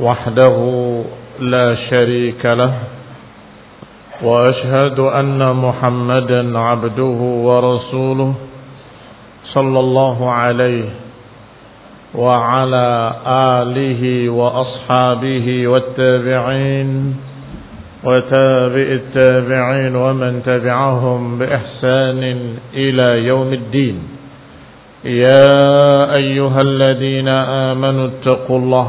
وحده لا شريك له وأشهد أن محمدا عبده ورسوله صلى الله عليه وعلى آله وأصحابه والتابعين وتابع التابعين ومن تبعهم بإحسان إلى يوم الدين. يا أيها الذين آمنوا اتقوا الله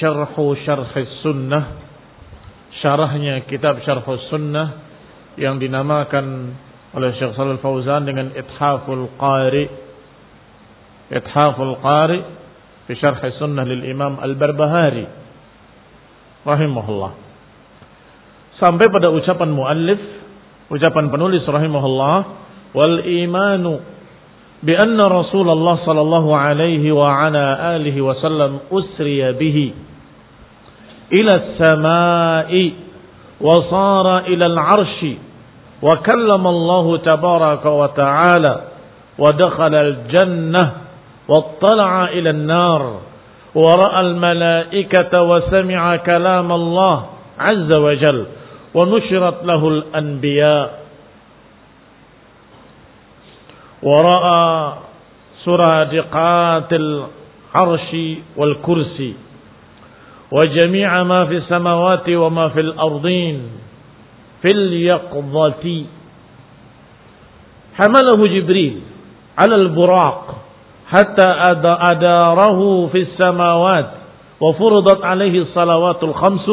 Syarhu Syarh Sunnah. Syarahnya kitab Syarh Sunnah Yang dinamakan oleh Syekh Salul Fauzan dengan Ithaful Qari. Ithaful Qari Fi Syarh Sunnah lil Imam Al-Barbahari. Rahimahullah. Sampai pada ucapan muallif Ucapan penulis rahimahullah Wal imanu بأن رسول الله صلى الله عليه وعلى آله وسلم أسري به إلى السماء وصار إلى العرش وكلم الله تبارك وتعالى ودخل الجنة واطلع إلى النار ورأى الملائكة وسمع كلام الله عز وجل ونشرت له الأنبياء ورأى سرادقات العرش والكرسي. وجميع ما في السماوات وما في الأرضين في اليقظة حمله جبريل على البراق حتى أداره في السماوات وفرضت عليه الصلوات الخمس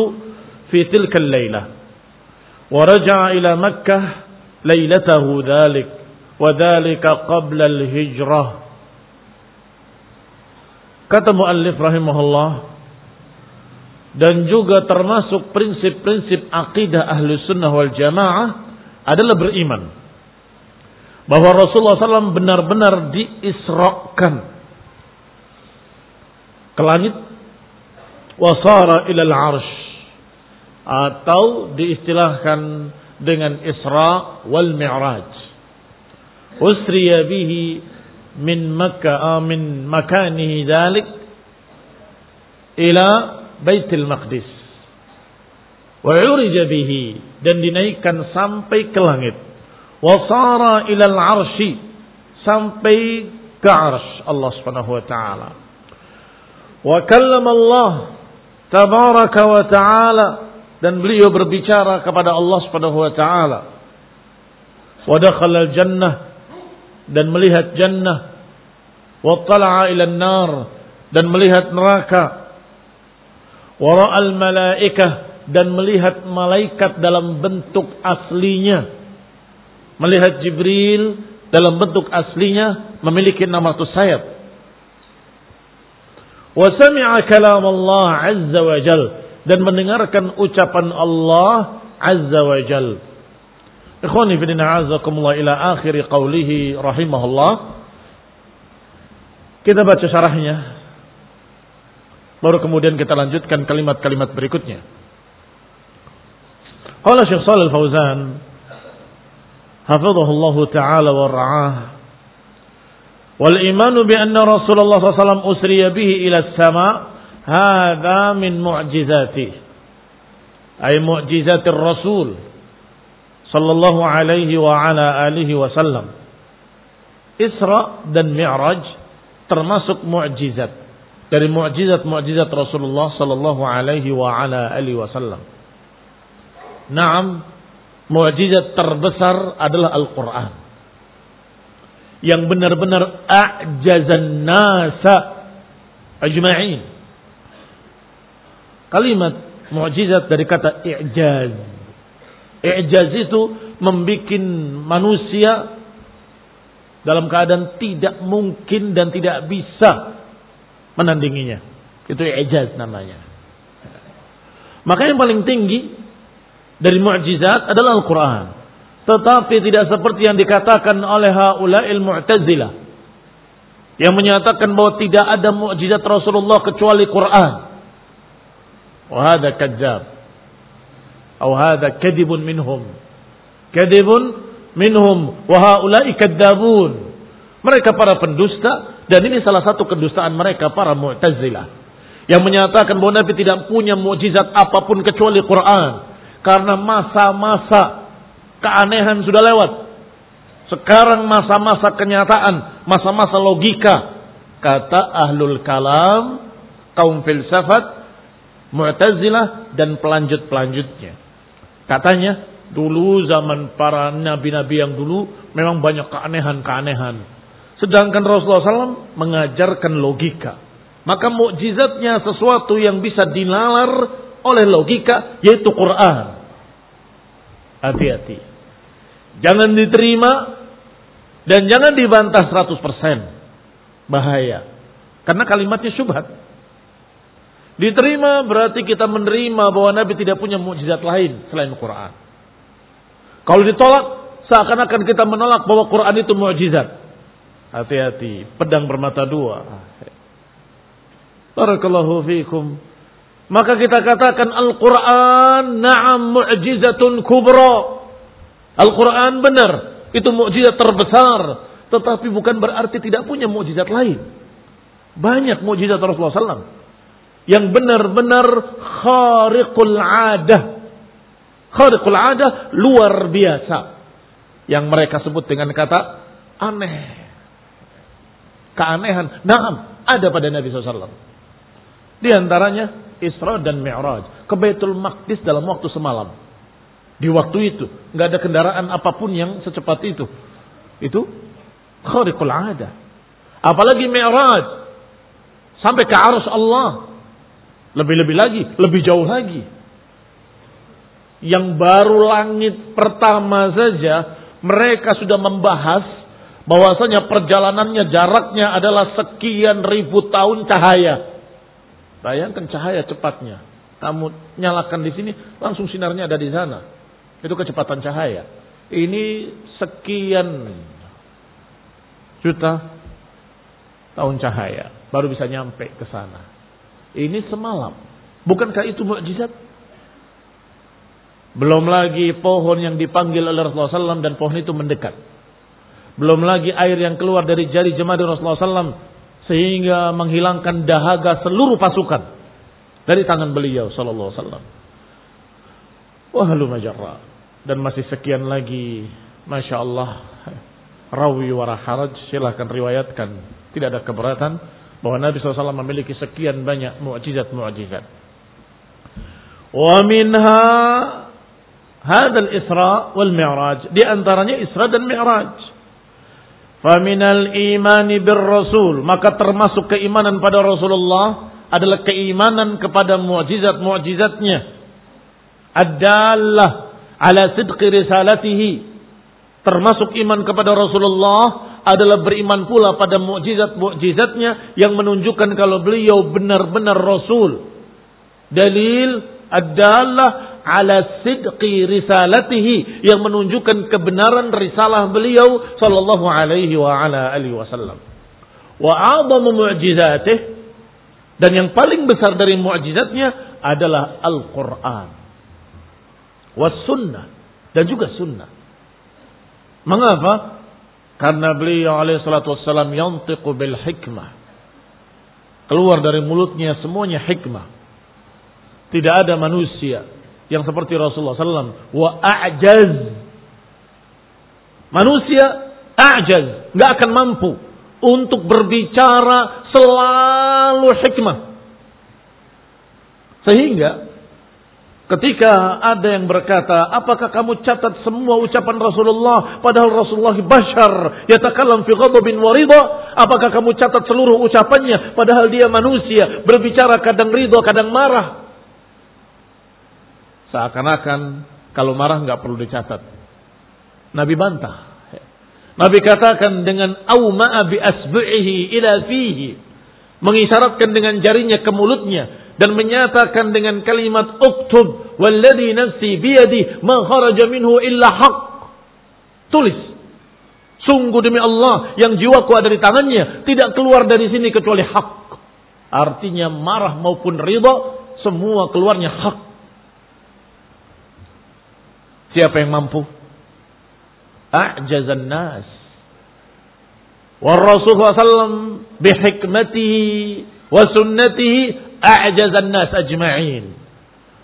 في تلك الليلة. ورجع إلى مكة ليلته ذلك. Wadhalika qabla al-hijrah. Kata muallif rahimahullah dan juga termasuk prinsip-prinsip akidah ahlu sunnah wal jamaah adalah beriman bahwa Rasulullah SAW benar-benar diisrakan ke langit wasara ilal arsh atau diistilahkan dengan Isra wal Mi'raj usriya bihi min Makkah min makanihi dalik ila Baitul Maqdis. Wa dan dinaikkan sampai ke langit. Wa ila al-arsy sampai ke arsy Allah Subhanahu wa taala. Wa kallama Allah tabaraka wa taala dan beliau berbicara kepada Allah Subhanahu wa taala. Wa dakhala al-jannah dan melihat jannah wa tala'a ila nar dan melihat neraka Wara'al malaikah dan melihat malaikat dalam bentuk aslinya. Melihat Jibril dalam bentuk aslinya memiliki nama sayap. Wa sami'a kalam Allah azza wa jal dan mendengarkan ucapan Allah azza wa jal. Ikhwani fi din a'azakumullah ila akhir qawlihi rahimahullah. Kita baca syarahnya Baru kemudian kita lanjutkan kalimat-kalimat berikutnya. Qala Syekh Shalal Fauzan hafizahullah taala wa ra'ah wal iman bi anna Rasulullah sallallahu usriya bihi ila as-sama hadha min mu'jizati ay mu'jizatir Rasul sallallahu alaihi wa ala alihi wasallam Isra dan Mi'raj termasuk mukjizat dari mukjizat-mukjizat Rasulullah sallallahu alaihi wa ala alihi wasallam. Naam, mukjizat terbesar adalah Al-Qur'an. Yang benar-benar a'jazan nasa ajma'in. Kalimat mukjizat dari kata i'jaz. I'jaz itu membuat manusia dalam keadaan tidak mungkin dan tidak bisa menandinginya. Itu ijaz namanya. Maka yang paling tinggi dari mukjizat adalah Al-Quran. Tetapi tidak seperti yang dikatakan oleh haula'il mu'tazilah. Yang menyatakan bahwa tidak ada mukjizat Rasulullah kecuali Quran. Wahada kadzab. Atau hada kadibun minhum. Kadibun minhum. Wahaula'i kadzabun. Mereka para pendusta dan ini salah satu kedustaan mereka para Mu'tazilah yang menyatakan bahwa Nabi tidak punya mukjizat apa pun kecuali Quran karena masa-masa keanehan sudah lewat. Sekarang masa-masa kenyataan, masa-masa logika. Kata ahlul kalam, kaum filsafat, Mu'tazilah dan pelanjut-pelanjutnya. Katanya dulu zaman para nabi-nabi yang dulu memang banyak keanehan-keanehan Sedangkan Rasulullah SAW mengajarkan logika. Maka mukjizatnya sesuatu yang bisa dinalar oleh logika yaitu Quran. Hati-hati. Jangan diterima dan jangan dibantah 100%. Bahaya. Karena kalimatnya syubhat. Diterima berarti kita menerima bahwa Nabi tidak punya mukjizat lain selain Quran. Kalau ditolak seakan-akan kita menolak bahwa Quran itu mukjizat. Hati-hati, pedang bermata dua. Barakallahu fiikum. Maka kita katakan Al-Quran na'am mu'jizatun kubra. Al-Quran benar. Itu mukjizat terbesar. Tetapi bukan berarti tidak punya mukjizat lain. Banyak mukjizat Rasulullah SAW. Yang benar-benar khariqul adah. Khariqul adah luar biasa. Yang mereka sebut dengan kata aneh keanehan. Naam, ada pada Nabi SAW. Di antaranya Isra dan Mi'raj. Ke Baitul Maqdis dalam waktu semalam. Di waktu itu. nggak ada kendaraan apa pun yang secepat itu. Itu khariqul ada. Apalagi Mi'raj. Sampai ke arus Allah. Lebih-lebih lagi. Lebih jauh lagi. Yang baru langit pertama saja. Mereka sudah membahas bahwasanya perjalanannya jaraknya adalah sekian ribu tahun cahaya. Bayangkan cahaya cepatnya. Kamu nyalakan di sini, langsung sinarnya ada di sana. Itu kecepatan cahaya. Ini sekian juta tahun cahaya baru bisa nyampe ke sana. Ini semalam. Bukankah itu mukjizat? Belum lagi pohon yang dipanggil oleh Rasulullah SAW dan pohon itu mendekat. Belum lagi air yang keluar dari jari jemaah Rasulullah SAW. Sehingga menghilangkan dahaga seluruh pasukan. Dari tangan beliau Sallallahu Alaihi Wasallam. Wahalu majarra. Dan masih sekian lagi. Masya Allah. Rawi waraharaj. Silahkan riwayatkan. Tidak ada keberatan. Bahwa Nabi SAW memiliki sekian banyak mu'jizat-mu'jizat. Wa minha hadal Isra wal Mi'raj. Di antaranya Isra dan Mi'raj. Faminal imani bir rasul. Maka termasuk keimanan pada Rasulullah adalah keimanan kepada mukjizat-mukjizatnya. Adalah ala sidqi risalatihi. Termasuk iman kepada Rasulullah adalah beriman pula pada mukjizat-mukjizatnya yang menunjukkan kalau beliau benar-benar Rasul. Dalil adalah ala sidqi risalatihi yang menunjukkan kebenaran risalah beliau sallallahu alaihi wa ala alihi wasallam. Wa a'zamu mu'jizatih dan yang paling besar dari mukjizatnya adalah Al-Quran. Was sunnah. Dan juga sunnah. Mengapa? Karena beliau alaihi salatu wassalam yantiqu bil hikmah. Keluar dari mulutnya semuanya hikmah. Tidak ada manusia yang seperti Rasulullah SAW. Wa a'jaz. Manusia a'jaz. Nggak akan mampu untuk berbicara selalu hikmah. Sehingga ketika ada yang berkata, apakah kamu catat semua ucapan Rasulullah padahal Rasulullah bashar yatakallam fi ghadabin wa ridha? Apakah kamu catat seluruh ucapannya padahal dia manusia, berbicara kadang ridha, kadang marah? Seakan-akan kalau marah nggak perlu dicatat. Nabi bantah. Nabi katakan dengan auma'a bi asbu'ihi ila fihi. Mengisyaratkan dengan jarinya ke mulutnya. Dan menyatakan dengan kalimat uktub. Walladhi nafsi biyadi ma kharaja minhu illa haq. Tulis. Sungguh demi Allah yang jiwaku ada di tangannya. Tidak keluar dari sini kecuali hak. Artinya marah maupun ridha. Semua keluarnya hak. Siapa yang mampu? a'jazan nas. Wa Rasulullah bihikmatihi wa sunnatihi a'jazan nas ajma'in.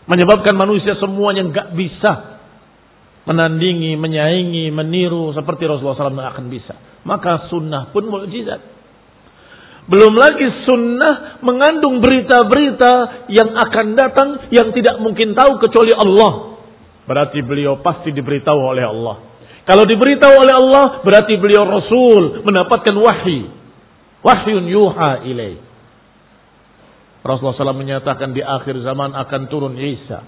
Menyebabkan manusia semuanya nggak bisa menandingi, menyaingi, meniru seperti Rasulullah SAW akan bisa. Maka sunnah pun mukjizat. Belum lagi sunnah mengandung berita-berita yang akan datang yang tidak mungkin tahu kecuali Allah. Berarti beliau pasti diberitahu oleh Allah. Kalau diberitahu oleh Allah berarti beliau Rasul mendapatkan wahyu. Wahyun yuha ilaih. Rasulullah SAW menyatakan di akhir zaman akan turun Isa.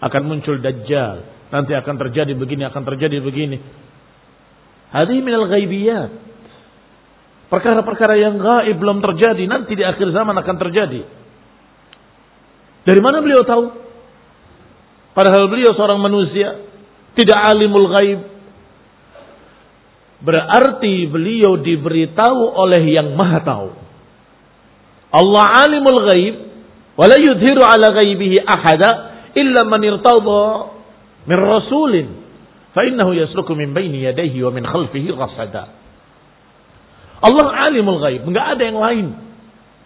Akan muncul Dajjal. Nanti akan terjadi begini, akan terjadi begini. Hadih minal ghaibiyat. Perkara-perkara yang gaib belum terjadi. Nanti di akhir zaman akan terjadi. Dari mana beliau tahu? Padahal beliau seorang manusia. Tidak alimul ghaib. Berarti beliau diberitahu oleh yang maha tahu. Allah alimul ghaib. Wala yudhiru ala ghaibihi ahada. Illa man irtada min rasulin. Fa'innahu yasluku min baini yadayhi wa min khalfihi rasada. Allah alimul ghaib. Enggak ada yang lain.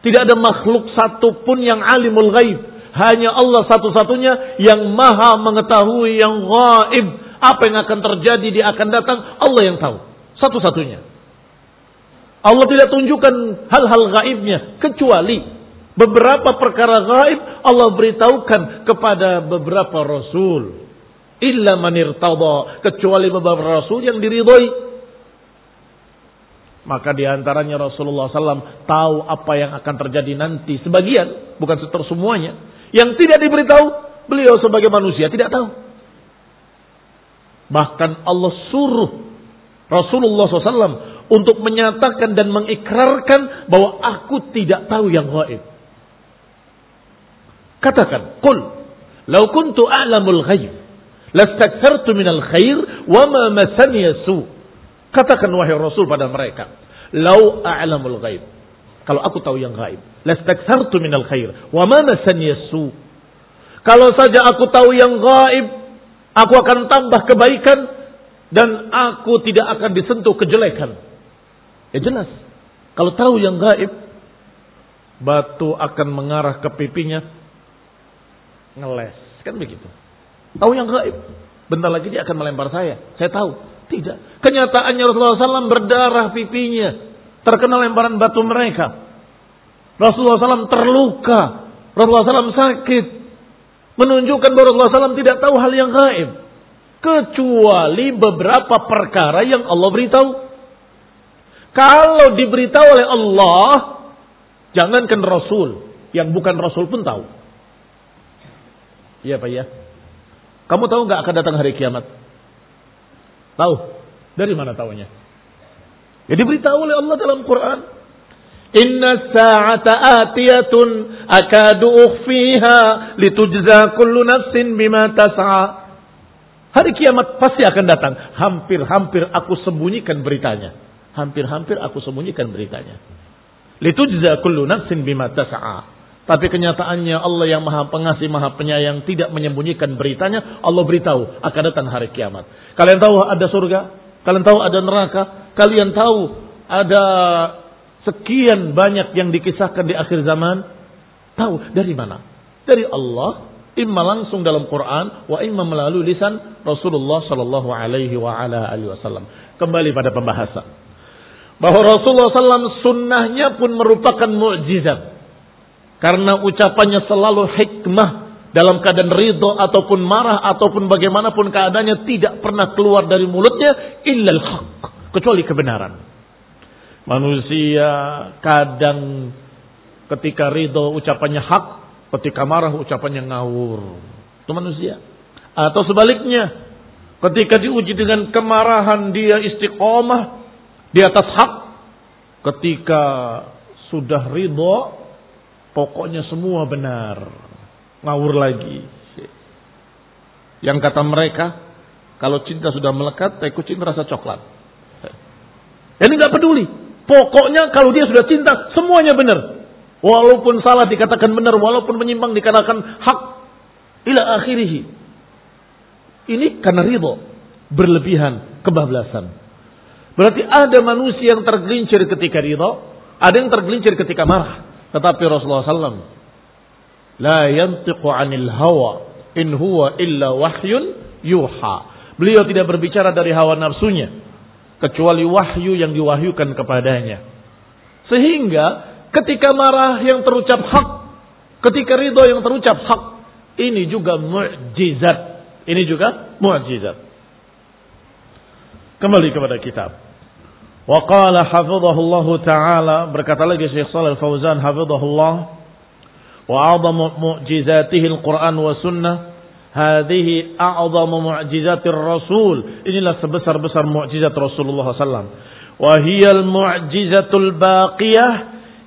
Tidak ada makhluk satupun yang alimul ghaib. Hanya Allah satu-satunya yang maha mengetahui yang gaib. Apa yang akan terjadi, dia akan datang. Allah yang tahu. Satu-satunya. Allah tidak tunjukkan hal-hal gaibnya. Kecuali beberapa perkara gaib Allah beritahukan kepada beberapa rasul. Illa manir taba. Kecuali beberapa rasul yang diridhoi. Maka di antaranya Rasulullah SAW tahu apa yang akan terjadi nanti. Sebagian, bukan seter semuanya. Yang tidak diberitahu, beliau sebagai manusia tidak tahu. Bahkan Allah suruh Rasulullah SAW untuk menyatakan dan mengikrarkan bahwa aku tidak tahu yang gaib. Katakan, "Qul law kuntu a'lamul ghaib lastakthartu minal khair wa ma masani su." Katakan wahai Rasul pada mereka, "Lau a'lamul ghaib." Kalau aku tahu yang gaib, lastakthartu minal khair wa ma masani su. Kalau saja aku tahu yang gaib, aku akan tambah kebaikan dan aku tidak akan disentuh kejelekan. Ya jelas. Kalau tahu yang gaib, batu akan mengarah ke pipinya, ngeles. Kan begitu. Tahu yang gaib. Bentar lagi dia akan melempar saya. Saya tahu. Tidak. Kenyataannya Rasulullah SAW berdarah pipinya. Terkena lemparan batu mereka. Rasulullah SAW terluka. Rasulullah SAW sakit. Menunjukkan bahwa Rasulullah SAW tidak tahu hal yang gaib kecuali beberapa perkara yang Allah beritahu. Kalau diberitahu oleh Allah, jangankan Rasul, yang bukan Rasul pun tahu. Iya Pak ya. Kamu tahu nggak akan datang hari kiamat? Tahu? Dari mana tahunya? Ya diberitahu oleh Allah dalam Quran. Inna sa'ata atiyatun akadu ukhfiha litujza kullu nafsin bima tas'a. Hari kiamat pasti akan datang. Hampir-hampir aku sembunyikan beritanya. Hampir-hampir aku sembunyikan beritanya. Litujza kullu nafsin bima tas'a. Tapi kenyataannya Allah yang maha pengasih, maha penyayang tidak menyembunyikan beritanya. Allah beritahu akan datang hari kiamat. Kalian tahu ada surga? Kalian tahu ada neraka? Kalian tahu ada sekian banyak yang dikisahkan di akhir zaman? Tahu dari mana? Dari Allah imma langsung dalam Quran wa imma melalui lisan Rasulullah sallallahu alaihi wa ala alihi wasallam. Kembali pada pembahasan bahwa Rasulullah SAW sunnahnya pun merupakan mukjizat karena ucapannya selalu hikmah dalam keadaan ridho ataupun marah ataupun bagaimanapun keadaannya tidak pernah keluar dari mulutnya illal haq kecuali kebenaran. Manusia kadang ketika ridho ucapannya hak, ketika marah ucapannya ngawur. Itu manusia. Atau sebaliknya, ketika diuji dengan kemarahan dia istiqomah di atas hak, ketika sudah ridho Pokoknya semua benar. Ngawur lagi. Yang kata mereka, kalau cinta sudah melekat, teh kucing rasa coklat. Ini nggak peduli. Pokoknya kalau dia sudah cinta, semuanya benar. Walaupun salah dikatakan benar, walaupun menyimpang dikatakan hak. Ila akhirih. Ini karena ridho. Berlebihan, kebablasan. Berarti ada manusia yang tergelincir ketika ridho, ada yang tergelincir ketika marah. Tetapi Rasulullah SAW la yantiqu anil hawa in huwa illa wahyun yuha. Beliau tidak berbicara dari hawa nafsunya kecuali wahyu yang diwahyukan kepadanya. Sehingga ketika marah yang terucap hak, ketika ridho yang terucap hak, ini juga mukjizat. Ini juga mukjizat. Kembali kepada kitab. Wa qala taala berkata lagi Syekh Shalal Fauzan hafizahullah wa a'zamu mu'jizatihi al-Qur'an wa sunnah hadhihi a'zamu mu'jizatir rasul inilah sebesar-besar mukjizat Rasulullah sallam wa hiya al-mu'jizatul baqiyah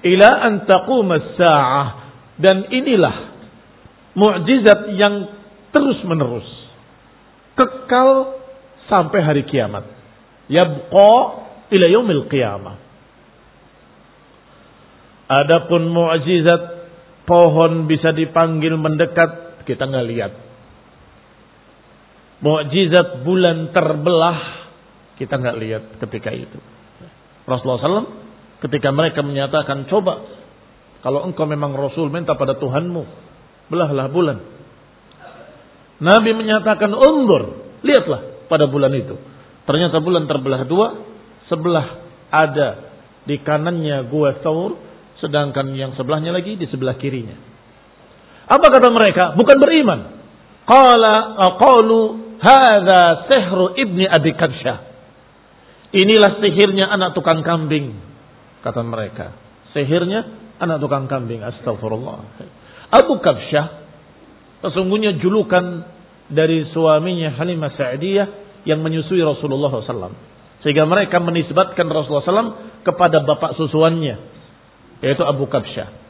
ila an taqum as-sa'ah. Dan inilah mukjizat yang terus menerus kekal sampai hari kiamat. Yabqa ila yaumil qiyamah. Adapun mukjizat pohon bisa dipanggil mendekat, kita nggak lihat. Mukjizat bulan terbelah, kita nggak lihat ketika itu. Rasulullah SAW ketika mereka menyatakan, coba kalau engkau memang Rasul minta pada Tuhanmu, belahlah bulan. Nabi menyatakan, undur, lihatlah pada bulan itu. Ternyata bulan terbelah dua, sebelah ada di kanannya gua Thawr, sedangkan yang sebelahnya lagi di sebelah kirinya. Apa kata mereka? Bukan beriman. Qala qalu hadza sihru ibni Abi Kabsyah. Inilah sihirnya anak tukang kambing, kata mereka. Sihirnya anak tukang kambing. Astagfirullah. Abu Kabsyah sesungguhnya julukan dari suaminya Halimah Sa'diyah yang menyusui Rasulullah SAW. Sehingga mereka menisbatkan Rasulullah SAW kepada bapak susuannya. Yaitu Abu Kabsyah.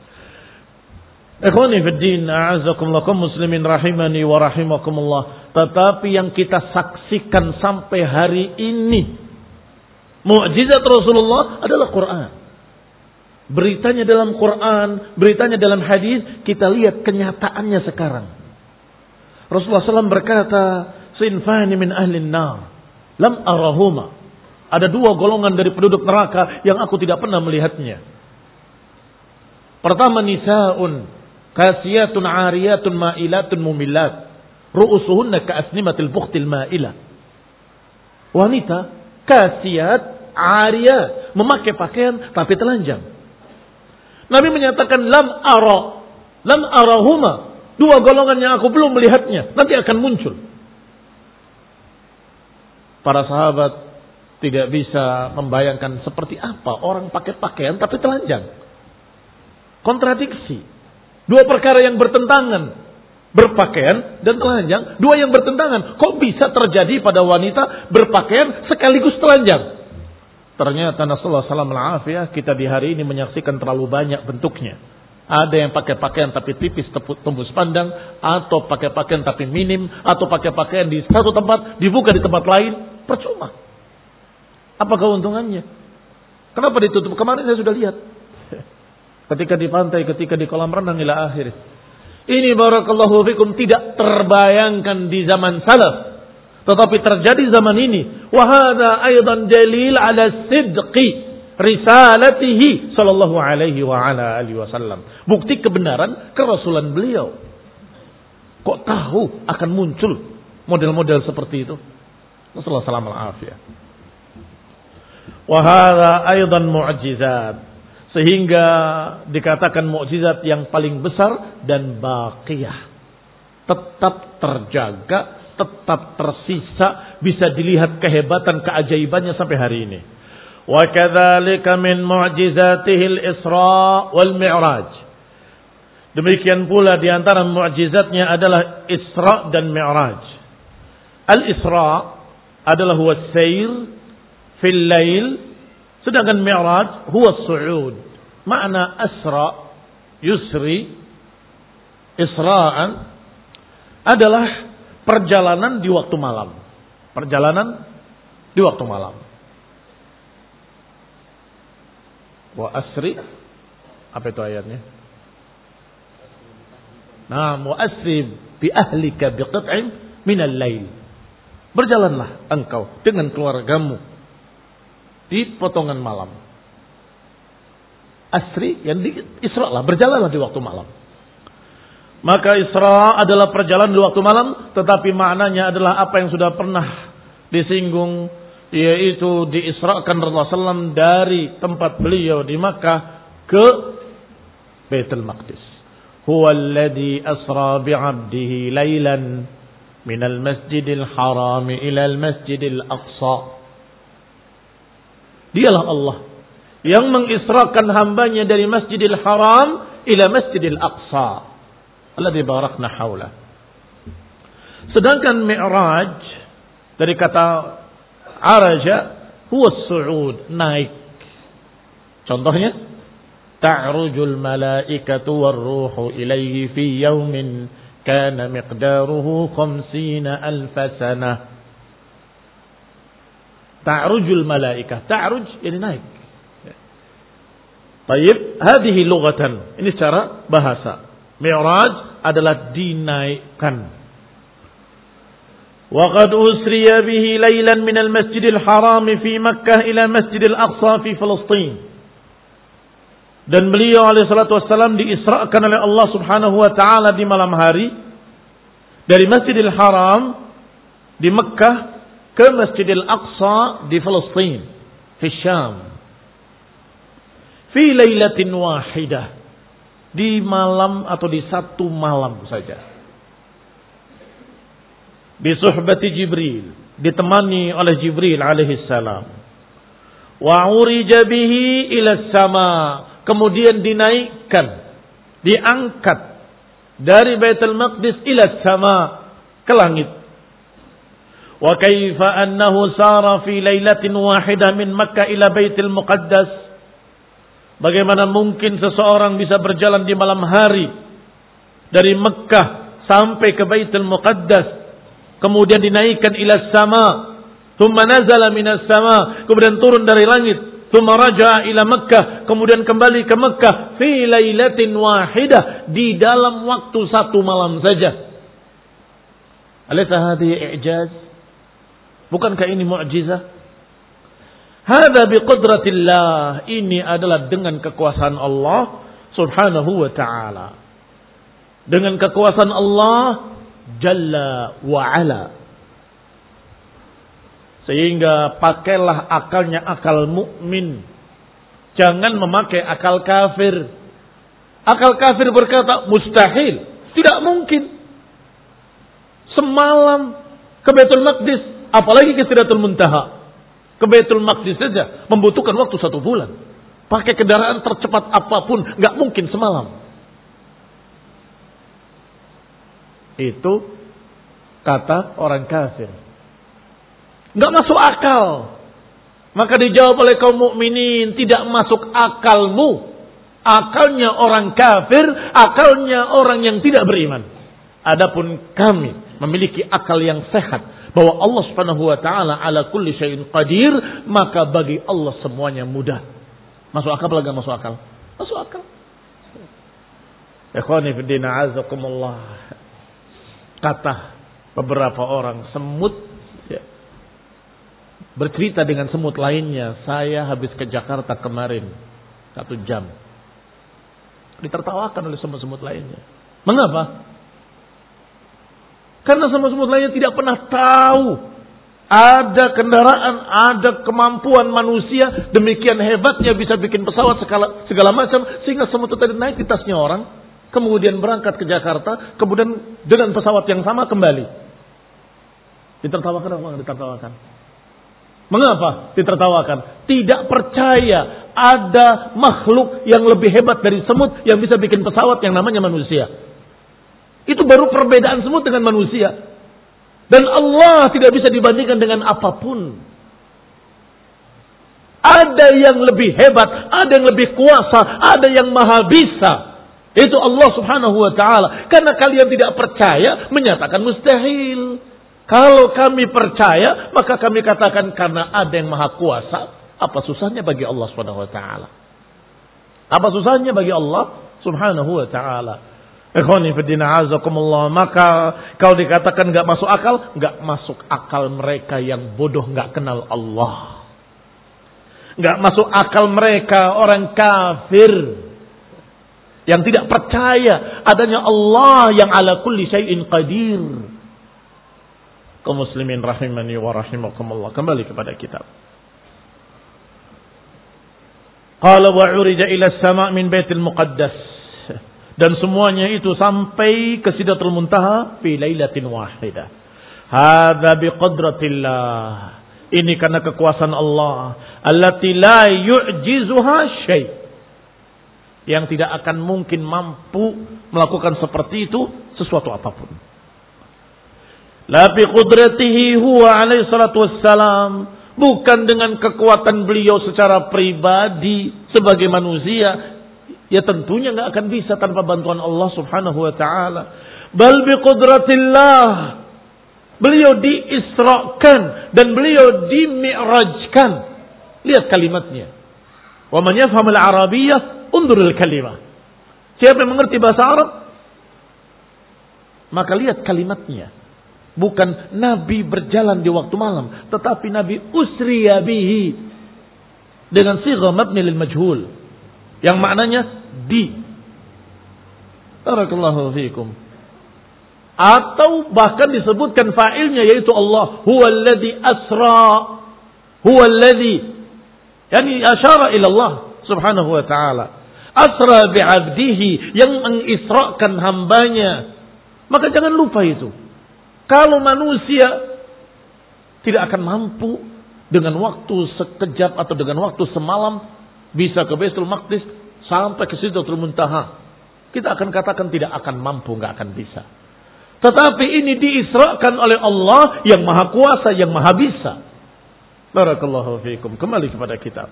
Ikhwani fiddin, a'azakumullah muslimin rahimani wa rahimakumullah. Tetapi yang kita saksikan sampai hari ini. Mu'jizat Rasulullah adalah Quran. Beritanya dalam Quran, beritanya dalam hadis, kita lihat kenyataannya sekarang. Rasulullah SAW berkata, Sinfani min ahlin nar. Lam arahuma ada dua golongan dari penduduk neraka yang aku tidak pernah melihatnya. Pertama nisaun kasiyatun ariyatun ma'ilatun mumilat. Ru'usuhunna ka'asnimatil bukhtil ma'ilah. Wanita kasiyat ariyat. Memakai pakaian tapi telanjang. Nabi menyatakan lam ara. Lam arahuma. Dua golongan yang aku belum melihatnya. Nanti akan muncul. Para sahabat tidak bisa membayangkan seperti apa orang pakai pakaian tapi telanjang. Kontradiksi. Dua perkara yang bertentangan. Berpakaian dan telanjang. Dua yang bertentangan. Kok bisa terjadi pada wanita berpakaian sekaligus telanjang? Ternyata Rasulullah SAW kita di hari ini menyaksikan terlalu banyak bentuknya. Ada yang pakai pakaian tapi tipis tembus pandang. Atau pakai pakaian tapi minim. Atau pakai pakaian di satu tempat dibuka di tempat lain. Percuma. Apa keuntungannya? Kenapa ditutup? Kemarin saya sudah lihat. Ketika di pantai, ketika di kolam renang ila akhir. Ini barakallahu fikum tidak terbayangkan di zaman salaf. Tetapi terjadi zaman ini. Wahada aydan dalil ala sidqi risalatihi sallallahu alaihi wa ala alihi wasallam. Bukti kebenaran kerasulan beliau. Kok tahu akan muncul model-model seperti itu? Rasulullah sallallahu alaihi Wahada aydan mu'jizat sehingga dikatakan mukjizat yang paling besar dan baqiyah. Tetap terjaga, tetap tersisa, bisa dilihat kehebatan keajaibannya sampai hari ini. Wa kadzalika min mu'jizatihi al-Isra wal Mi'raj. Demikian pula di antara mukjizatnya adalah Isra dan Mi'raj. Al-Isra adalah huwa fil lail Sedangkan Mi'raj huwa su'ud. Makna asra, yusri, isra'an adalah perjalanan di waktu malam. Perjalanan di waktu malam. Wa asri apa itu ayatnya? Nah, wa asri bi ahlika bi qat'in min al-lail. Berjalanlah engkau dengan keluargamu di potongan malam. Asri yang di Isra lah, berjalanlah di waktu malam. Maka Isra adalah perjalanan di waktu malam, tetapi maknanya adalah apa yang sudah pernah disinggung, yaitu diisrakan Rasulullah SAW dari tempat beliau di Makkah ke Baitul Maqdis. Huwa alladhi asra bi'abdihi laylan minal masjidil haram ila al-masjidil aqsa. Dialah Allah yang mengisrakan hambanya dari Masjidil Haram ila Masjidil Aqsa. Alladhi barakna haula. Sedangkan Mi'raj dari kata araja huwa su'ud, naik. Contohnya ta'rujul malaikatu war-ruhu ilaihi fi yawmin kana miqdaruhu 50 alf sanah. Ta'rujul malaikah. Ta'ruj ini naik. Taib, hadhihi lughatan. Ini secara bahasa. Mi'raj adalah dinaikkan. وقد أسري به ليلا من المسجد الحرام في مكة إلى مسجد الأقصى في فلسطين dan beliau alaihi salatu wassalam diisrakan oleh Allah Subhanahu wa taala di malam hari dari Masjidil Haram di Mekkah ke Masjidil Aqsa di Palestina, di Syam. Fi lailatin wahidah. Di malam atau di satu malam saja. Bi suhbati Jibril, ditemani oleh Jibril alaihi salam. Wa urija bihi ila sama, kemudian dinaikkan, diangkat dari Baitul Maqdis ila sama ke langit وكيف أنه سار في ليلة واحدة من مكة إلى بيت المقدس Bagaimana mungkin seseorang bisa berjalan di malam hari dari Mekkah sampai ke Baitul Muqaddas kemudian dinaikkan ila sama thumma nazala minas sama kemudian turun dari langit Thumma raja'a ila Makkah, kemudian kembali ke Mekkah, fi lailatin wahidah di dalam waktu satu malam saja. Alaysa hadhihi i'jaz? Bukankah ini mukjizat? Hada biqudratillah. Ini adalah dengan kekuasaan Allah subhanahu wa ta'ala. Dengan kekuasaan Allah jalla wa ala. Sehingga pakailah akalnya akal mukmin. Jangan memakai akal kafir. Akal kafir berkata mustahil. Tidak mungkin. Semalam ke Betul Maqdis Apalagi ke Sidratul Muntaha. Ke Baitul Maqdis saja membutuhkan waktu satu bulan. Pakai kendaraan tercepat apa pun, nggak mungkin semalam. Itu kata orang kafir. Nggak masuk akal. Maka dijawab oleh kaum mukminin, tidak masuk akalmu. Akalnya orang kafir, akalnya orang yang tidak beriman. Adapun kami memiliki akal yang sehat bahwa Allah Subhanahu wa taala ala kulli syai'in qadir, maka bagi Allah semuanya mudah. Masuk akal apa masuk akal? Masuk akal. Ikhwani fi din azakumullah. Kata beberapa orang semut ya, bercerita dengan semut lainnya, saya habis ke Jakarta kemarin satu jam. Ditertawakan oleh semut-semut lainnya. Mengapa? Karena semut-semut lainnya tidak pernah tahu ada kendaraan, ada kemampuan manusia demikian hebatnya bisa bikin pesawat segala, segala macam sehingga semut itu tadi naik di tasnya orang, kemudian berangkat ke Jakarta, kemudian dengan pesawat yang sama kembali. Ditertawakan apa ditertawakan? Mengapa ditertawakan? Tidak percaya ada makhluk yang lebih hebat dari semut yang bisa bikin pesawat yang namanya manusia. Itu baru perbedaan semut dengan manusia. Dan Allah tidak bisa dibandingkan dengan apa pun. Ada yang lebih hebat, ada yang lebih kuasa, ada yang maha bisa. Itu Allah subhanahu wa ta'ala. Karena kalian tidak percaya, menyatakan mustahil. Kalau kami percaya, maka kami katakan karena ada yang maha kuasa. Apa susahnya bagi Allah subhanahu wa ta'ala? Apa susahnya bagi Allah subhanahu wa ta'ala? Ikhwani fidina azakumullah. Maka kalau dikatakan nggak masuk akal, nggak masuk akal mereka yang bodoh nggak kenal Allah. Nggak masuk akal mereka orang kafir yang tidak percaya adanya Allah yang ala kulli syai'in qadir kaum muslimin rahimani wa rahimakumullah. Kembali kepada kitab. Qala wa urija ila sama' min baitil muqaddas. Dan semuanya itu sampai ke Sidratul Muntaha fi lailatin wahidah. Hadza biqadratillah. Ini karena kekuasaan Allah. Allati la yu'jizuha syai' yang tidak akan mungkin mampu melakukan seperti itu sesuatu apa pun. La bi qudratihi huwa alaihi salatu wassalam. Bukan dengan kekuatan beliau secara pribadi sebagai manusia. Ya tentunya nggak akan bisa tanpa bantuan Allah subhanahu wa ta'ala. Bal bi qudratillah. Beliau diisrakan dan beliau dimi'rajkan. Lihat kalimatnya. Wa man yafham al-arabiyyah, undur al-kalimah. Siapa yang mengerti bahasa Arab? Maka lihat kalimatnya. Bukan Nabi berjalan di waktu malam. Tetapi Nabi usriya bihi. Dengan sigha mabni lil majhul. Yang maknanya di. Barakallahu fiikum. Atau bahkan disebutkan fa'ilnya yaitu Allah. Huwa alladhi asra. Huwa alladhi. Yani asyara ila Allah subhanahu wa ta'ala. Asra bi'abdihi. Yang mengisrakan hambanya. Maka jangan lupa itu. Kalau manusia tidak akan mampu dengan waktu sekejap atau dengan waktu semalam bisa ke Baitul Maqdis sampai ke Sidratul Muntaha. Kita akan katakan tidak akan mampu, nggak akan bisa. Tetapi ini diisrakan oleh Allah yang maha kuasa, yang maha bisa. Barakallahu fiikum. Kembali kepada kitab.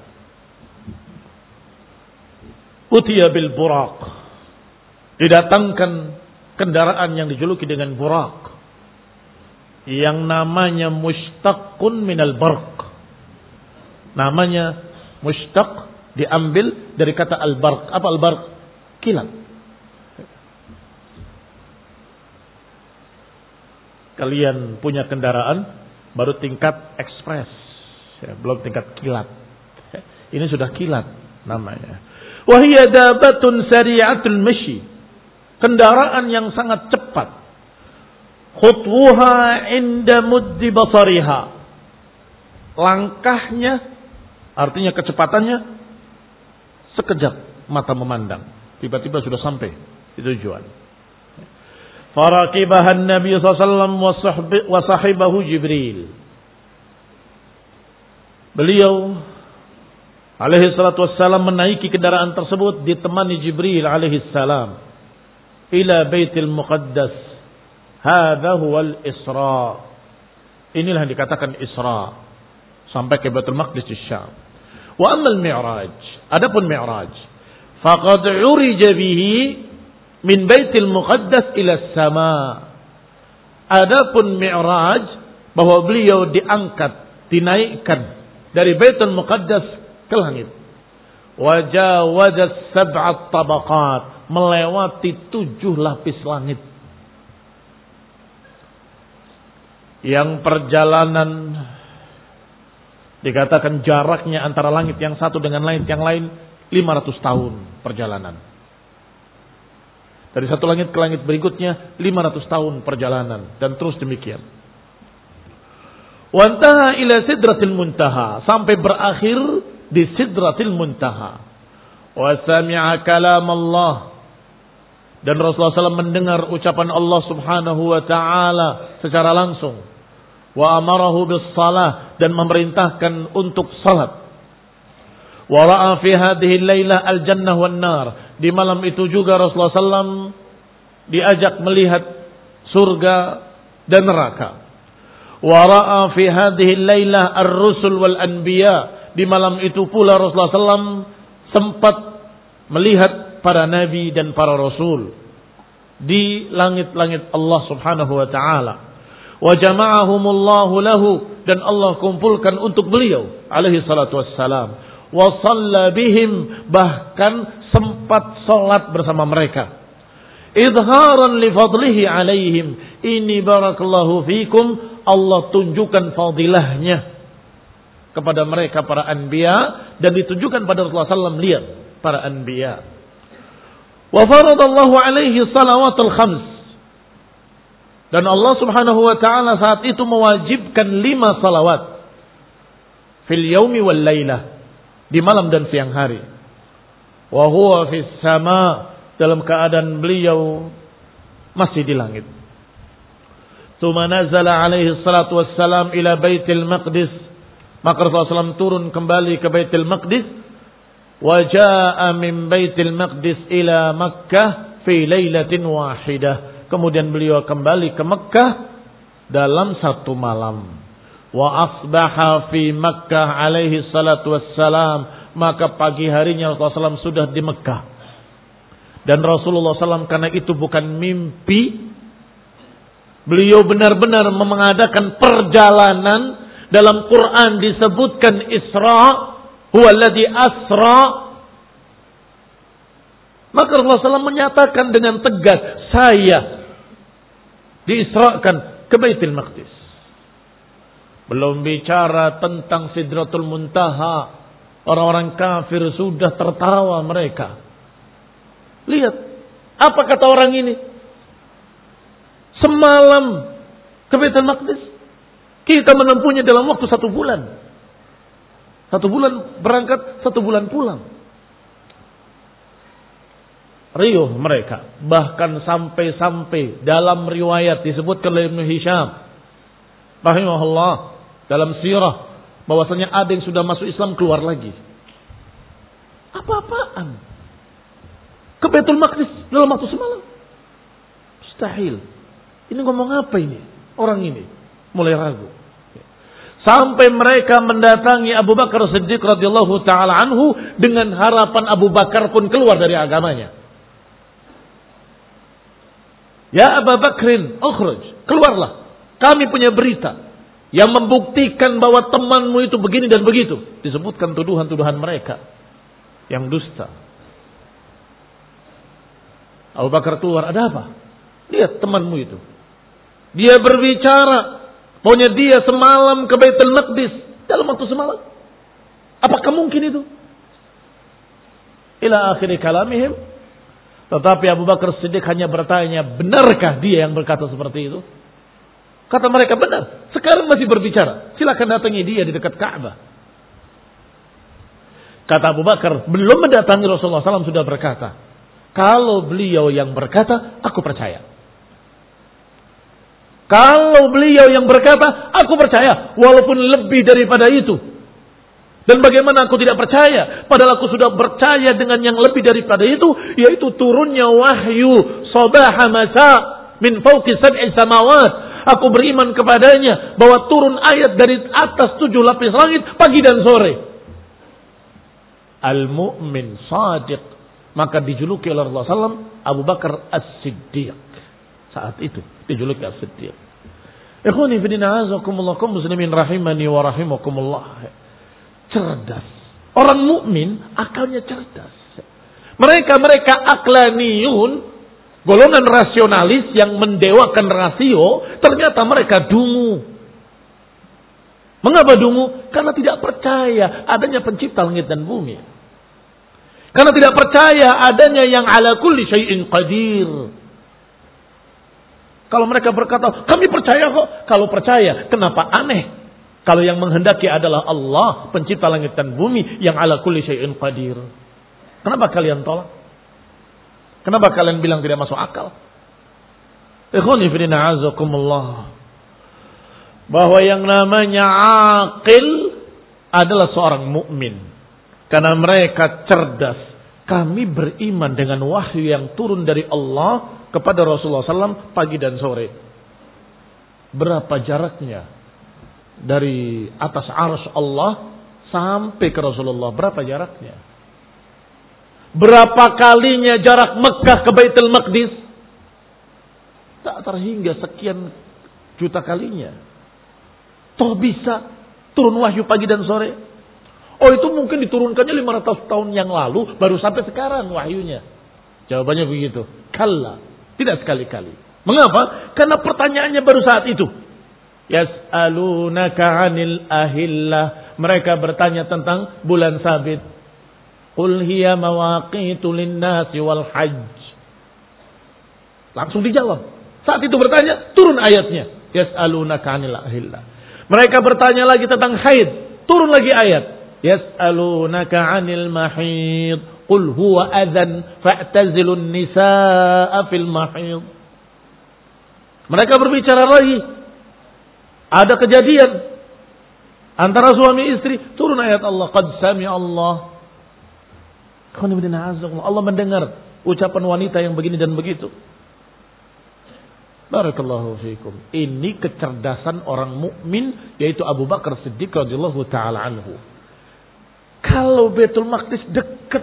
Utiya bil buraq. Didatangkan kendaraan yang dijuluki dengan buraq yang namanya mustaqun minal barq. Namanya mustaq diambil dari kata al-barq. Apa al-barq? Kilat. Kalian punya kendaraan baru tingkat ekspres, ya, belum tingkat kilat. Ini sudah kilat namanya. Wahia dabatun sari'atul. Kendaraan yang sangat cepat khutwuha inda muddi basariha. Langkahnya artinya kecepatannya sekejap mata memandang. Tiba-tiba sudah sampai di tujuan. Faraqibahan Nabi SAW wa sahibahu Jibril. Beliau alaihi salatu wassalam menaiki kendaraan tersebut ditemani Jibril alaihi salam ila Baitul Muqaddas Hadza huwal Isra. Inilah yang dikatakan Isra sampai ke Baitul Maqdis di Syam. Wa ammal Mi'raj, adapun Mi'raj, faqad urija bihi min Baitul Muqaddas ila sama. Adapun Mi'raj bahwa beliau diangkat, dinaikkan dari Baitul Muqaddas ke langit. Wajawazat sab'at tabaqat. Melewati tujuh lapis langit. Yang perjalanan dikatakan jaraknya antara langit yang satu dengan langit yang lain 500 tahun perjalanan. Dari satu langit ke langit berikutnya 500 tahun perjalanan dan terus demikian. Wantaha ila sidratil muntaha sampai berakhir di sidratil muntaha. Wa sami'a kalam Allah. Dan Rasulullah SAW mendengar ucapan Allah subhanahu wa ta'ala secara langsung. Wa amarahu bis salah. Dan memerintahkan untuk salat. Wa ra'a fi hadhihi layla al jannah wan nar. Di malam itu juga Rasulullah SAW diajak melihat surga dan neraka. Wa ra'a fi hadhihi layla ar-rusul wal anbiya di malam itu pula Rasulullah SAW sempat melihat para nabi dan para rasul di langit-langit Allah Subhanahu wa taala. Wa jama'ahumullahu lahu dan Allah kumpulkan untuk beliau alaihi salatu wassalam. Wa shalla bihim bahkan sempat salat bersama mereka. Idharan li fadlihi alaihim. Ini barakallahu fikum Allah tunjukkan fadilahnya kepada mereka para anbiya dan ditujukan pada Rasulullah SAW lihat para anbiya. Wa faradallahu alaihi salawatul khams. Dan Allah Subhanahu wa taala saat itu mewajibkan lima salawat fil yaumi wal lailah di malam dan siang hari. Wa huwa fis sama dalam keadaan beliau masih di langit. Tsumma nazala alaihi salatu wassalam ila Baitul Maqdis maka Rasulullah SAW turun kembali ke Baitul Maqdis. Waja'a min Baitul Maqdis ila Makkah fi lailatin wahidah. Kemudian beliau kembali ke Mekkah dalam satu malam. Wa asbaha fi Makkah alaihi salatu wassalam. Maka pagi harinya Rasulullah SAW sudah di Mekkah. Dan Rasulullah SAW karena itu bukan mimpi. Beliau benar-benar mengadakan perjalanan dalam Quran disebutkan Isra, huwa alladhi asra. Maka Rasulullah SAW menyatakan dengan tegas, saya diisrakan ke Baitul Maqdis. Belum bicara tentang Sidratul Muntaha. Orang-orang kafir sudah tertawa mereka. Lihat, apa kata orang ini? Semalam ke Baitul Maqdis. Kita menempuhnya dalam waktu satu bulan. Satu bulan berangkat, satu bulan pulang. Riuh mereka. Bahkan sampai-sampai dalam riwayat disebutkan oleh Ibn Hisham. Rahimahullah. Dalam sirah. Bahwasanya ada yang sudah masuk Islam keluar lagi. Apa-apaan? Ke Betul Maqdis dalam waktu semalam. Mustahil. Ini ngomong apa ini? Orang ini. Mulai ragu. Sampai mereka mendatangi Abu Bakar Siddiq radhiyallahu taala anhu dengan harapan Abu Bakar pun keluar dari agamanya. Ya Abu Bakrin, ukhruj, keluarlah. Kami punya berita yang membuktikan bahwa temanmu itu begini dan begitu. Disebutkan tuduhan-tuduhan mereka yang dusta. Abu Bakar keluar, ada apa? Lihat temanmu itu. Dia berbicara Pokoknya dia semalam ke Baitul Maqdis dalam waktu semalam. Apakah mungkin itu? Ila akhiri kalamihim. Tetapi Abu Bakar Siddiq hanya bertanya, benarkah dia yang berkata seperti itu? Kata mereka, benar. Sekarang masih berbicara. Silakan datangi dia di dekat Ka'bah. Kata Abu Bakar, belum mendatangi Rasulullah SAW sudah berkata, kalau beliau yang berkata, aku percaya. Kalau beliau yang berkata, aku percaya, walaupun lebih daripada itu. Dan bagaimana aku tidak percaya? Padahal aku sudah percaya dengan yang lebih daripada itu, yaitu turunnya wahyu, sobaha masa, min fawqi sab'i samawat. Aku beriman kepadanya bahwa turun ayat dari atas tujuh lapis langit pagi dan sore. Al-mu'min sadiq. Maka dijuluki oleh Rasulullah SAW Abu Bakar As-Siddiq. Saat itu dijuluki As-Siddiq. Ikhwani fidina azakumullah muslimin rahimani wa rahimakumullah. Cerdas. Orang mukmin akalnya cerdas. Mereka-mereka aklaniyun, golongan rasionalis yang mendewakan rasio, ternyata mereka dungu. Mengapa dungu? Karena tidak percaya adanya pencipta langit dan bumi. Karena tidak percaya adanya yang ala kulli syai'in qadir. Kalau mereka berkata, kami percaya kok. Kalau percaya, kenapa aneh? Kalau yang menghendaki adalah Allah, pencipta langit dan bumi, yang ala kulli syai'in qadir. Kenapa kalian tolak? Kenapa kalian bilang tidak masuk akal? Ikhwani azakumullah. Bahwa yang namanya akil adalah seorang mukmin. Karena mereka cerdas. Kami beriman dengan wahyu yang turun dari Allah kepada Rasulullah SAW pagi dan sore. Berapa jaraknya? Dari atas arus Allah sampai ke Rasulullah. Berapa jaraknya? Berapa kalinya jarak Mekah ke Baitul Maqdis? Tak terhingga sekian juta kalinya. Toh bisa turun wahyu pagi dan sore. Oh itu mungkin diturunkannya 500 tahun yang lalu baru sampai sekarang wahyunya. Jawabannya begitu. Kalla. Tidak sekali-kali. Mengapa? Karena pertanyaannya baru saat itu. Yas'alunaka 'anil ahillah. Mereka bertanya tentang bulan sabit. Qul hiya mawaqitu linnasi wal hajj. Langsung dijawab. Saat itu bertanya, turun ayatnya. Yas'alunaka 'anil ahillah. Mereka bertanya lagi tentang haid. Turun lagi ayat. Yas'alunaka 'anil mahid. Qul huwa adhan fa'tazilun nisaa fil mahid. Mereka berbicara lagi. Ada kejadian antara suami istri, turun ayat Allah, qad sami Allah Allah mendengar ucapan wanita yang begini dan begitu. Barakallahu fiikum. Ini kecerdasan orang mukmin yaitu Abu Bakar Siddiq radhiyallahu taala anhu. Kalau Betul Maqdis dekat,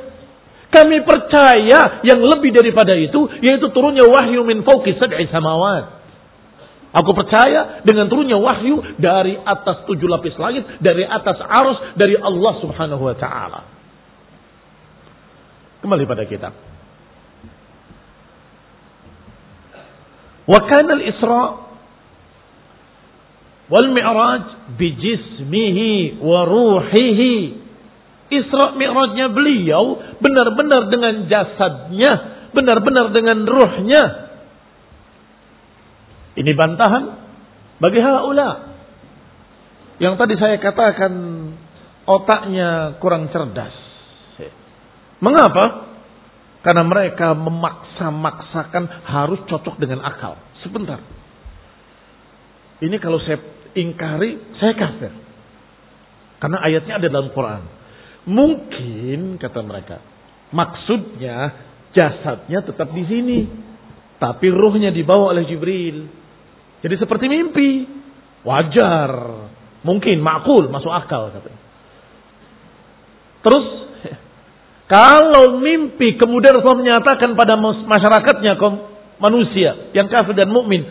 kami percaya yang lebih daripada itu yaitu turunnya wahyu min fauqi sab'i samawat. Aku percaya dengan turunnya wahyu dari atas tujuh lapis langit, dari atas arus, dari Allah subhanahu wa ta'ala. Kembali pada kitab. Mi'raj bi jismihi wa ruhihi. Isra Mi'rajnya beliau benar-benar dengan jasadnya, benar-benar dengan ruhnya. Ini bantahan bagi haula yang tadi saya katakan otaknya kurang cerdas. Mengapa? Karena mereka memaksa-maksakan harus cocok dengan akal. Sebentar. Ini kalau saya ingkari, saya kafir. Karena ayatnya ada dalam Quran. Mungkin, kata mereka, maksudnya jasadnya tetap di sini. Tapi ruhnya dibawa oleh Jibril. Jadi seperti mimpi. Wajar. Mungkin, makul, masuk akal. Katanya. Terus kalau mimpi kemudian Rasulullah menyatakan pada masyarakatnya kaum manusia yang kafir dan mukmin,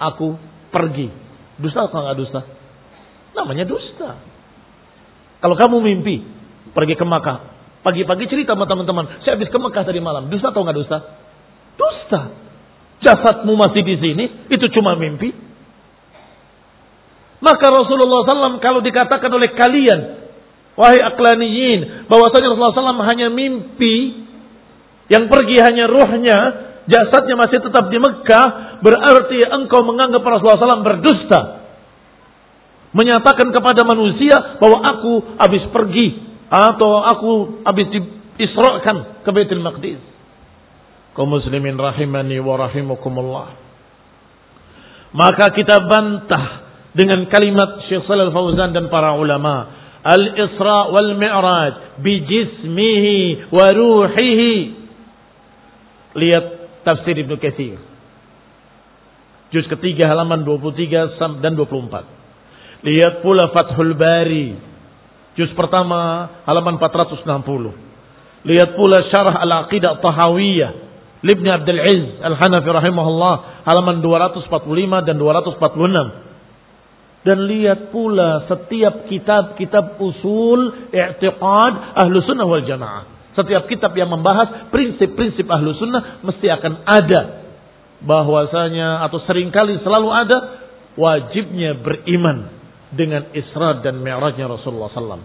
aku pergi. Dusta atau enggak dusta? Namanya dusta. Kalau kamu mimpi pergi ke Makkah, pagi-pagi cerita sama teman-teman, saya habis ke Makkah tadi malam. Dusta atau enggak dusta? Dusta. Jasadmu masih di sini, itu cuma mimpi. Maka Rasulullah SAW kalau dikatakan oleh kalian Wahai aklaniyin, bahwasanya Rasulullah SAW hanya mimpi, yang pergi hanya ruhnya, jasadnya masih tetap di Mekah, berarti engkau menganggap Rasulullah SAW berdusta. Menyatakan kepada manusia bahwa aku habis pergi, atau aku habis diisrakan ke Baitul Maqdis. Kau muslimin rahimani wa rahimakumullah. Maka kita bantah dengan kalimat Syekh Shalal Fauzan dan para ulama al-Isra wal Mi'raj bijismihi wa ruhihi. Lihat tafsir Ibnu Katsir. Juz ketiga halaman 23 dan 24. Lihat pula Fathul Bari. Juz pertama halaman 460. Lihat pula Syarah Al-Aqidah Tahawiyah. Libni Abdul Aziz Al-Hanafi rahimahullah halaman 245 dan 246. Dan lihat pula setiap kitab-kitab usul i'tiqad ahlu sunnah wal jamaah. Setiap kitab yang membahas prinsip-prinsip ahlu sunnah mesti akan ada. Bahwasanya atau sering kali selalu ada wajibnya beriman dengan Isra dan Mi'rajnya Rasulullah SAW.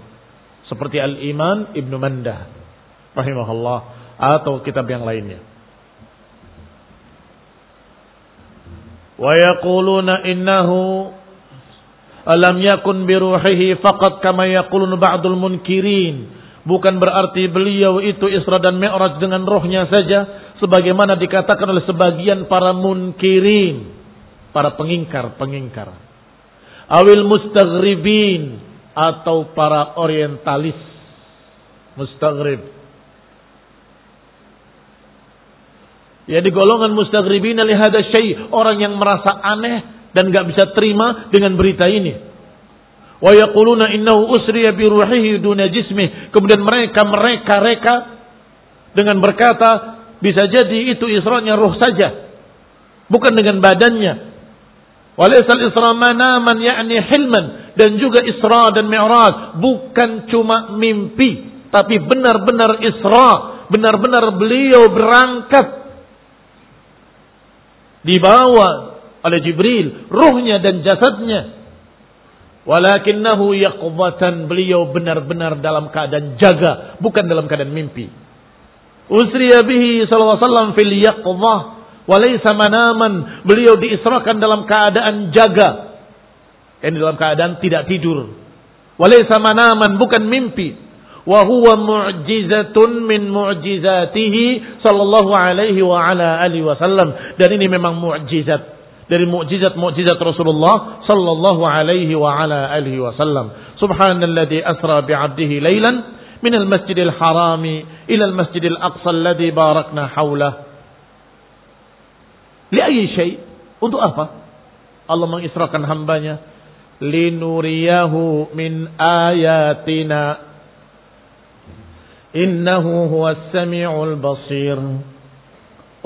Seperti Al-Iman Ibnu Mandah rahimahullah atau kitab yang lainnya. Wa yaquluna innahu Alam yakun biruhihi faqat kama yaqulun ba'dul munkirin. Bukan berarti beliau itu Isra dan Mi'raj dengan rohnya saja. Sebagaimana dikatakan oleh sebagian para munkirin. Para pengingkar-pengingkar. Awil mustaghribin. Atau para orientalis. Mustaghrib. Ya di golongan mustaghribin lihada syai. Orang yang merasa aneh dan nggak bisa terima dengan berita ini. Wa innahu usriya. Kemudian mereka mereka reka dengan berkata bisa jadi itu Isra'nya ruh saja. Bukan dengan badannya. Walaisal Isra manaman yakni hilman dan juga Isra dan Mi'raj bukan cuma mimpi tapi benar-benar Isra, benar-benar beliau berangkat dibawa oleh Jibril, ruhnya dan jasadnya. Walakinnahu yaqbatan beliau benar-benar dalam keadaan jaga, bukan dalam keadaan mimpi. Usriya bihi sallallahu alaihi wasallam fil yaqdhah walaysa manaman. Beliau diisrakan dalam keadaan jaga. Ini dalam keadaan tidak tidur. Walaysa manaman bukan mimpi. Wa huwa mu'jizatun min mu'jizatihi sallallahu alaihi wa ala alihi wasallam. Dan ini memang mu'jizat dari mukjizat-mukjizat Rasulullah sallallahu alaihi wa ala alihi wasallam. Subhanalladzi asra bi 'abdihi lailan min al-masjidil harami ila al-masjidil aqsa alladzi barakna haulah. Li ayyi syai? Untuk apa? Allah mengisrakan hambanya linuriyahu min ayatina innahu huwas samiul basir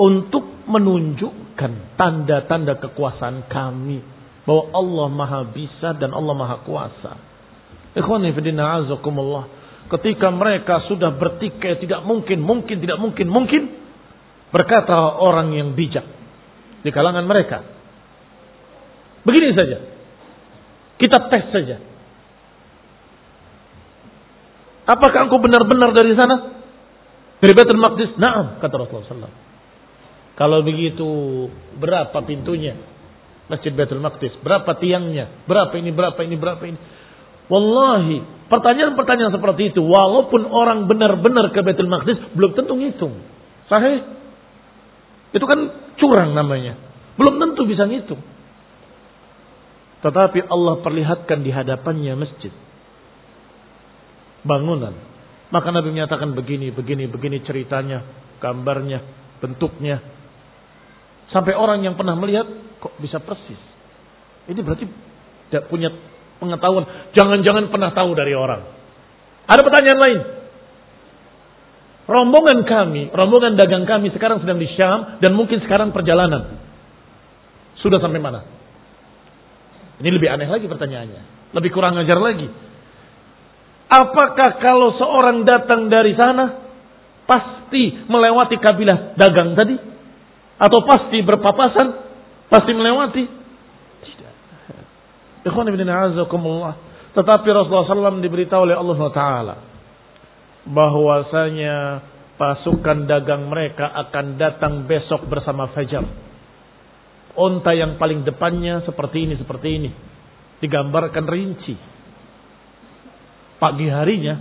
untuk menunjukkan tanda-tanda kekuasaan kami bahwa Allah Maha Bisa dan Allah Maha Kuasa. Azakumullah. Ketika mereka sudah bertikai tidak mungkin, mungkin, tidak mungkin, mungkin berkata orang yang bijak di kalangan mereka. Begini saja. Kita tes saja. Apakah engkau benar-benar dari sana? Dari Baitul Maqdis? Naam, kata Rasulullah SAW. Kalau begitu berapa pintunya? Masjid Baitul Maqdis. Berapa tiangnya? Berapa ini, berapa ini, berapa ini? Wallahi, pertanyaan-pertanyaan seperti itu, walaupun orang benar-benar ke Baitul Maqdis, belum tentu ngitung. Sahih? Itu kan curang namanya. Belum tentu bisa ngitung. Tetapi Allah perlihatkan di hadapannya masjid. Bangunan. Maka Nabi menyatakan begini, begini, begini ceritanya, gambarnya, bentuknya, Sampai orang yang pernah melihat kok bisa persis. Ini berarti tidak punya pengetahuan. Jangan-jangan pernah tahu dari orang. Ada pertanyaan lain. Rombongan kami, rombongan dagang kami sekarang sedang di Syam dan mungkin sekarang perjalanan. Sudah sampai mana? Ini lebih aneh lagi pertanyaannya. Lebih kurang ajar lagi. Apakah kalau seorang datang dari sana pasti melewati kabilah dagang tadi? Atau pasti berpapasan? Pasti melewati? Tidak. Tetapi Rasulullah SAW diberitahu oleh Allah Taala bahwasanya pasukan dagang mereka akan datang besok bersama Fajar. Onta yang paling depannya seperti ini, seperti ini. Digambarkan rinci. Pagi harinya,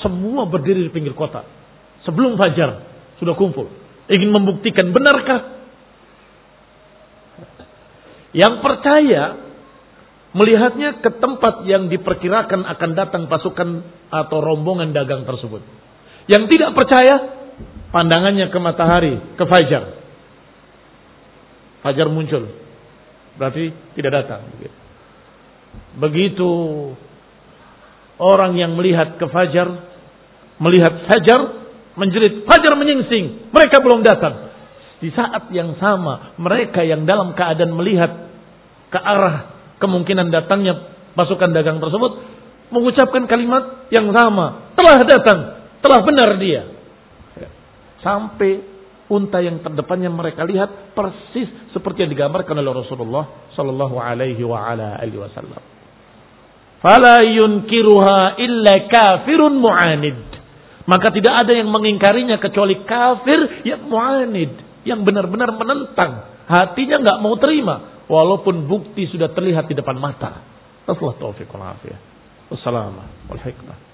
semua berdiri di pinggir kota. Sebelum Fajar, sudah kumpul ingin membuktikan benarkah? Yang percaya melihatnya ke tempat yang diperkirakan akan datang pasukan atau rombongan dagang tersebut. Yang tidak percaya pandangannya ke matahari, ke fajar. Fajar muncul. berarti tidak datang. Begitu orang yang melihat ke fajar, melihat fajar, menjerit fajar menyingsing, mereka belum datang. Di saat yang sama, mereka yang dalam keadaan melihat ke arah kemungkinan datangnya pasukan dagang tersebut, mengucapkan kalimat yang sama. Telah datang, telah benar dia. Sampai unta yang terdepannya mereka lihat persis seperti yang digambarkan oleh Rasulullah sallallahu alaihi wasallam. Fala yunkiruha illa kafirun mu'anid. Maka tidak ada yang mengingkarinya kecuali kafir yang mu'anid yang benar-benar menentang. Hatinya nggak mau terima. Walaupun bukti sudah terlihat di depan mata. Afiyah. Wassalamualaikum warahmatullahi